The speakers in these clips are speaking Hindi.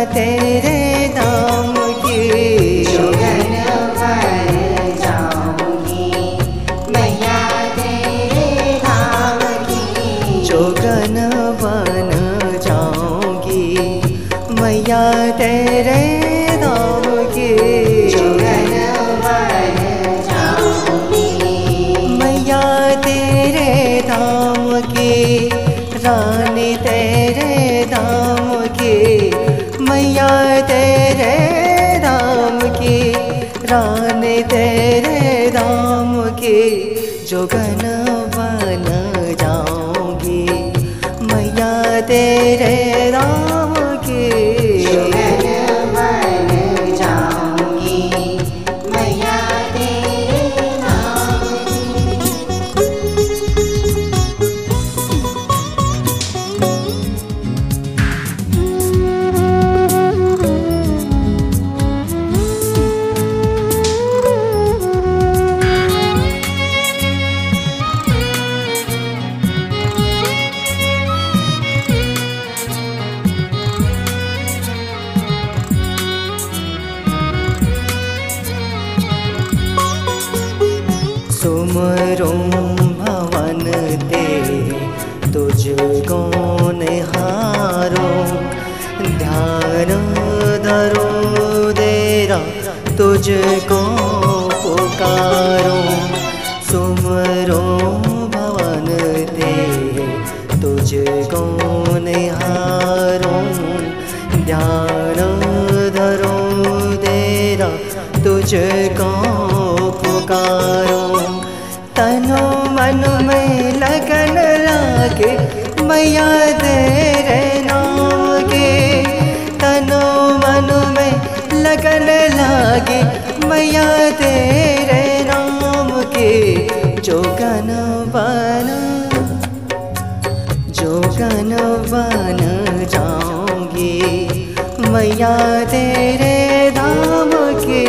मैया तेरे रानी तेरे राम के जोगन बन जाऊँगी। मैया तेरे धाम तुझको निहारो ध्यान धरो तेरा तुझको पुकारो। सुमरो भवन तेरे, तुझको निहारो। ध्यान धरो तेरा तुझको पुकारो। तनो मन में लगन लागे मैया तेरे नाम के तनो मन में लगन लागे। मैया तेरे नाम के जोगन बन जोगन बन जाऊँगी। मैया तेरे धाम के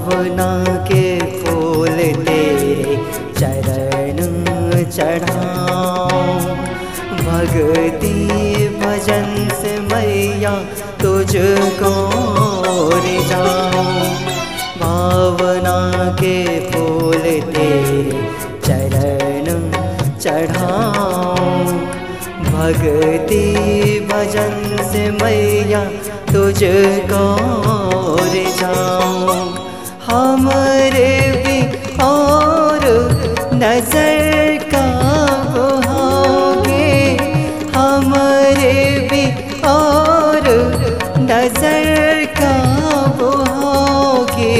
भावना के फूल तेरे चरण चढ़ाओ भक्ति भजन से मैया तुझको जाओ भावना के फूल तेरे चरण चढ़ाओ भक्ति भजन से मैया तुझको जाऊँ नज़र का बहाओगे हमारे भी और नज़र का बहाओगे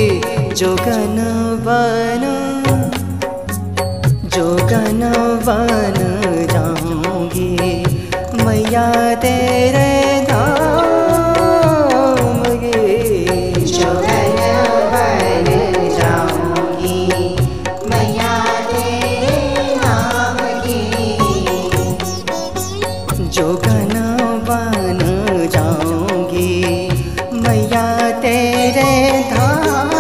जोगन बना जोगन बन जाऊँगी। मैया तेरे तेरे धाम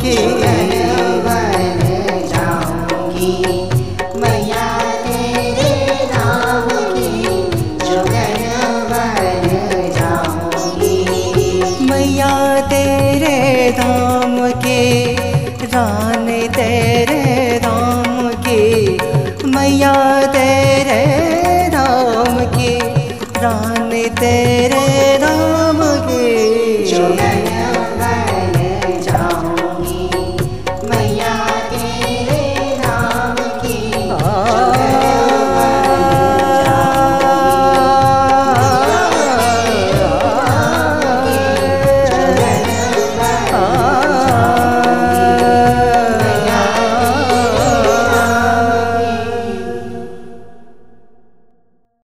की मैया तेरे धाम के रानी तेरे धाम के मैया